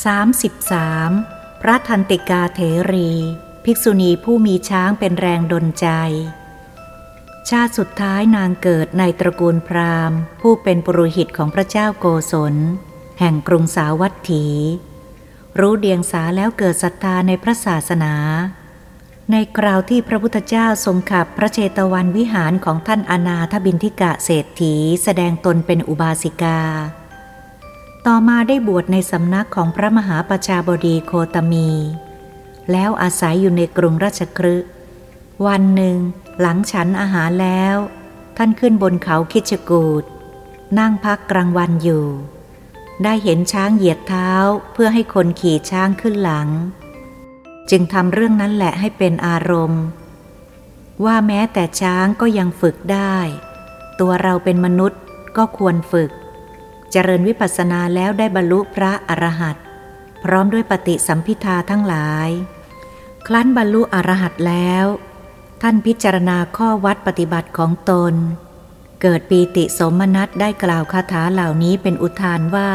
33. พระทันติกาเถรี ภิกษุณีผู้มีช้างเป็นแรงดลใจ ชาติสุดท้ายนางเกิดในตระกูลพราหมณ์ ผู้เป็นปุโรหิตของพระเจ้าโกศล แห่งกรุงสาวัตถี รู้เดียงสาแล้วเกิดศรัทธาในพระศาสนา ในคราวที่พระพุทธเจ้าทรงขับพระเชตวันวิหารของท่านอนาถบินทิกะเศรษฐี แสดงตนเป็นอุบาสิกา ต่อมาได้บวชในสำนักของพระมหาประชาบดีโคตมี แล้วอาศัยอยู่ในกรุงราชครึวันหนึ่งหลังฉันอาหารแล้ว ท่านขึ้นบนเขาคิชกูดนั่งพักกลางวันอยู่ ได้เห็นช้างเหยียดเท้าเพื่อให้คนขี่ช้างขึ้นหลัง จึงทำเรื่องนั้นแหละให้เป็นอารมณ์ ว่าแม้แต่ช้างก็ยังฝึกได้ ตัวเราเป็นมนุษย์ก็ควรฝึก เจริญวิปัสสนาแล้วได้บรรลุพระอรหันต์พร้อมด้วยปฏิสัมพิทาทั้งหลายครั้นบรรลุอรหันต์แล้ว ท่านพิจารณาข้อวัดปฏิบัติของตน เกิดปีติสมนัตได้กล่าวคาถาเหล่านี้เป็นอุทานว่า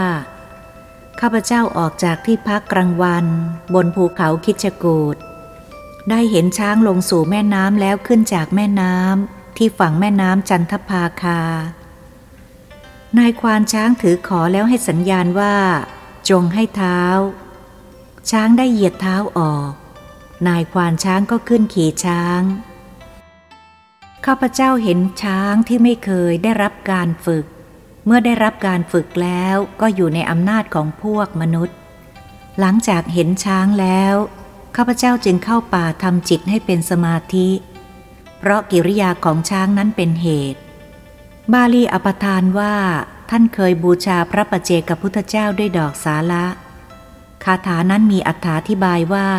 ข้าพเจ้าออกจากที่พักกลางวัน บนภูเขาคิชกูดได้เห็นช้างลงสู่แม่น้ำแล้วขึ้นจากแม่น้ำที่ฝั่งแม่น้ำจันทภาคา นายควานช้างถือขอแล้วให้สัญญาณว่า จงให้เท้า ช้างได้เหยียดเท้าออก นายควานช้างก็ขึ้นขี่ช้างข้าพเจ้าเห็นช้างที่ไม่เคยได้รับการฝึก เมื่อได้รับการฝึกแล้วก็อยู่ในอำนาจของพวกมนุษย์ หลังจากเห็นช้างแล้วข้าพเจ้าจึงเข้าป่าทำจิตให้เป็นสมาธิ เพราะกิริยาของช้างนั้นเป็นเหตุ บาลีอปทานว่า ท่านเคยบูชาพระประเจกับพุทธเจ้าด้วยดอกสาละคาถานั้นมีอธิบายว่า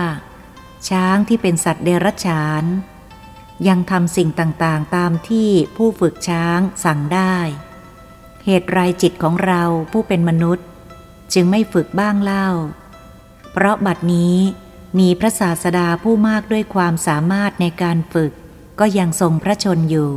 ช้างที่เป็นสัตว์เดรัจฉาน ยังทำสิ่งต่างๆตามที่ผู้ฝึกช้างสั่งได้ เหตุไรจิตของเราผู้เป็นมนุษย์ จึงไม่ฝึกบ้างเล่า เพราะบัดนี้มีพระศาสดาผู้มากด้วยความสามารถในการฝึก ก็ยังทรงพระชนอยู่